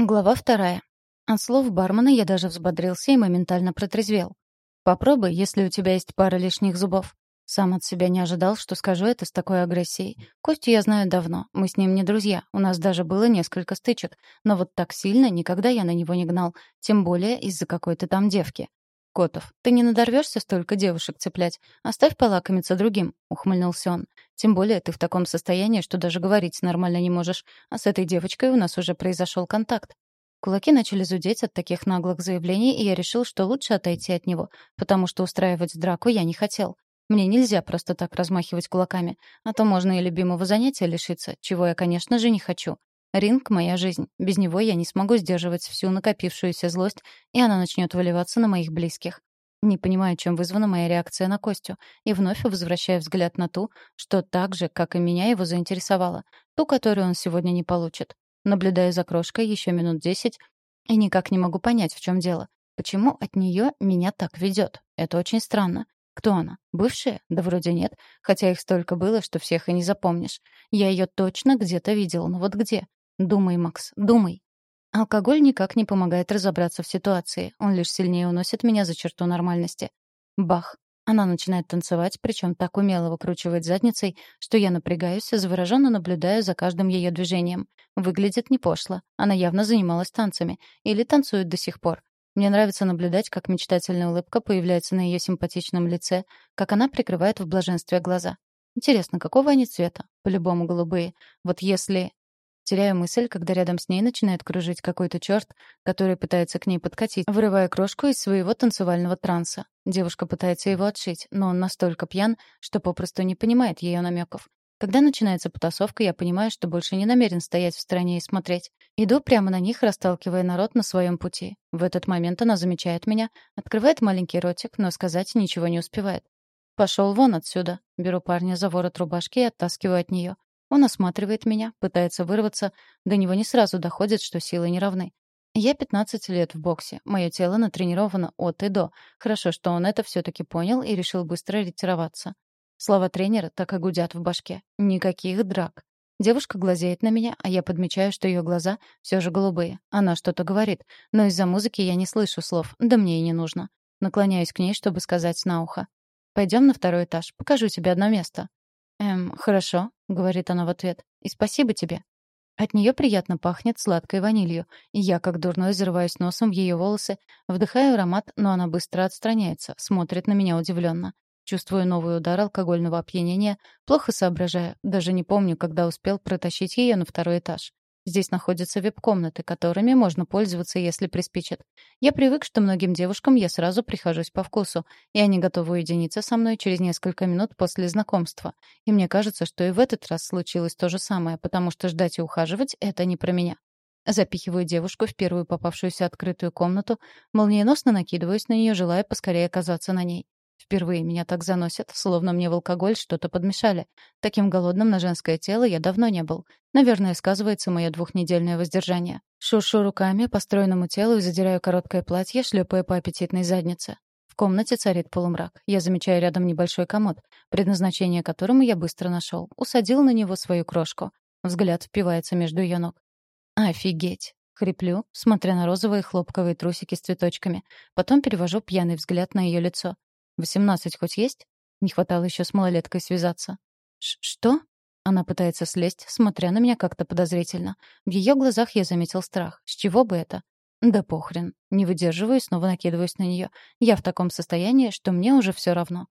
Глава вторая. От слов бармена я даже взбодрился и моментально протрезвел. «Попробуй, если у тебя есть пара лишних зубов». Сам от себя не ожидал, что скажу это с такой агрессией. Костю я знаю давно, мы с ним не друзья, у нас даже было несколько стычек, но вот так сильно никогда я на него не гнал, тем более из-за какой-то там девки. «Котов, ты не надорвешься столько девушек цеплять? Оставь полакомиться другим», — ухмыльнулся он. «Тем более ты в таком состоянии, что даже говорить нормально не можешь. А с этой девочкой у нас уже произошел контакт». Кулаки начали зудеть от таких наглых заявлений, и я решил, что лучше отойти от него, потому что устраивать драку я не хотел. Мне нельзя просто так размахивать кулаками, а то можно и любимого занятия лишиться, чего я, конечно же, не хочу. Ринг — моя жизнь. Без него я не смогу сдерживать всю накопившуюся злость, и она начнет выливаться на моих близких. Не понимаю, чем вызвана моя реакция на Костю, и вновь возвращаю взгляд на ту, что так же, как и меня, его заинтересовала, ту, которую он сегодня не получит. Наблюдаю за крошкой еще минут десять и никак не могу понять, в чем дело. Почему от нее меня так ведет? Это очень странно. Кто она? Бывшая? Да вроде нет. Хотя их столько было, что всех и не запомнишь. Я ее точно где-то видел, но вот где? Думай, Макс, думай. Алкоголь никак не помогает разобраться в ситуации. Он лишь сильнее уносит меня за черту нормальности. Бах. Она начинает танцевать, причем так умело выкручивает задницей, что я напрягаюсь, завороженно наблюдаю за каждым ее движением. Выглядит не пошло. Она явно занималась танцами. Или танцует до сих пор. Мне нравится наблюдать, как мечтательная улыбка появляется на ее симпатичном лице, как она прикрывает в блаженстве глаза. Интересно, какого они цвета? По-любому голубые. Вот если Теряю мысль, когда рядом с ней начинает кружить какой-то черт, который пытается к ней подкатить, вырывая крошку из своего танцевального транса. Девушка пытается его отшить, но он настолько пьян, что попросту не понимает ее намеков. Когда начинается потасовка, я понимаю, что больше не намерен стоять в стороне и смотреть. Иду прямо на них, расталкивая народ на своем пути. В этот момент она замечает меня, открывает маленький ротик, но сказать ничего не успевает. «Пошел вон отсюда». Беру парня за ворот рубашки и оттаскиваю от нее. Он осматривает меня, пытается вырваться, до него не сразу доходит, что силы не равны. Я 15 лет в боксе, мое тело натренировано от и до. Хорошо, что он это все-таки понял и решил быстро ретироваться. Слова тренера так и гудят в башке. Никаких драк. Девушка глазеет на меня, а я подмечаю, что ее глаза все же голубые. Она что-то говорит, но из-за музыки я не слышу слов, да мне и не нужно. Наклоняюсь к ней, чтобы сказать на ухо. «Пойдем на второй этаж, покажу тебе одно место». «Эм, хорошо», — говорит она в ответ. «И спасибо тебе». От нее приятно пахнет сладкой ванилью, и я, как дурной, зарываюсь носом в ее волосы, вдыхаю аромат, но она быстро отстраняется, смотрит на меня удивленно. Чувствую новый удар алкогольного опьянения, плохо соображаю, даже не помню, когда успел протащить ее на второй этаж. Здесь находятся вип-комнаты, которыми можно пользоваться, если приспичат. Я привык, что многим девушкам я сразу прихожусь по вкусу, и они готовы уединиться со мной через несколько минут после знакомства. И мне кажется, что и в этот раз случилось то же самое, потому что ждать и ухаживать — это не про меня. Запихиваю девушку в первую попавшуюся открытую комнату, молниеносно накидываюсь на нее, желая поскорее оказаться на ней. Впервые меня так заносят, словно мне в алкоголь что-то подмешали. Таким голодным на женское тело я давно не был. Наверное, сказывается мое двухнедельное воздержание. Шуршу руками по стройному телу и задираю короткое платье, шлепая по аппетитной заднице. В комнате царит полумрак. Я замечаю рядом небольшой комод, предназначение которому я быстро нашел. Усадил на него свою крошку. Взгляд впивается между ее ног. «Офигеть!» — хриплю, смотря на розовые хлопковые трусики с цветочками. Потом перевожу пьяный взгляд на ее лицо. Восемнадцать хоть есть? Не хватало еще с малолеткой связаться. Ш «Что?» Она пытается слезть, смотря на меня как-то подозрительно. В ее глазах я заметил страх. С чего бы это? Да похрен. Не выдерживаю и снова накидываюсь на нее. Я в таком состоянии, что мне уже все равно.